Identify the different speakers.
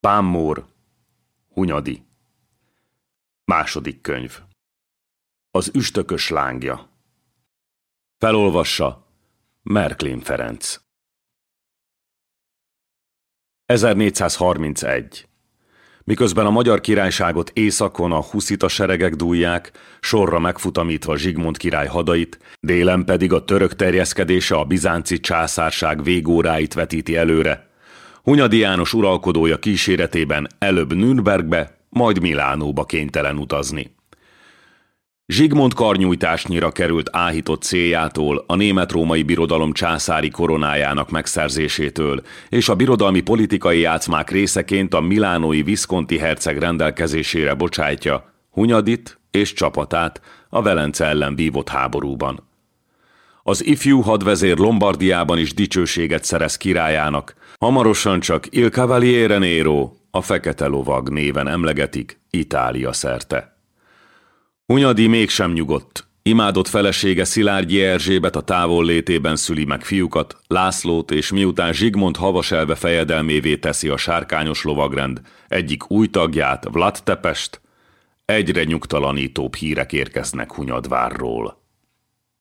Speaker 1: Pámmór, Hunyadi. Második könyv. Az üstökös lángja. Felolvassa Merklin Ferenc. 1431. Miközben a magyar királyságot északon a huszita seregek dúlják, sorra megfutamítva Zsigmond király hadait, délen pedig a török terjeszkedése a bizánci császárság végóráit vetíti előre, Hunyadi János uralkodója kíséretében előbb Nürnbergbe, majd Milánóba kénytelen utazni. Zsigmond karnyújtásnyira került áhított céljától, a német-római birodalom császári koronájának megszerzésétől, és a birodalmi politikai játszmák részeként a milánói Visconti herceg rendelkezésére bocsájtja Hunyadit és csapatát a Velence ellen vívott háborúban. Az ifjú hadvezér Lombardiában is dicsőséget szerez királyának, hamarosan csak Il Cavaliere Nero, a fekete lovag néven emlegetik Itália szerte. Hunyadi mégsem nyugodt, imádott felesége Szilágyi Erzsébet a távol létében szüli meg fiúkat, Lászlót, és miután Zsigmond havaselve fejedelmévé teszi a sárkányos lovagrend, egyik új tagját, Vlad Tepest, egyre nyugtalanítóbb hírek érkeznek Hunyadvárról.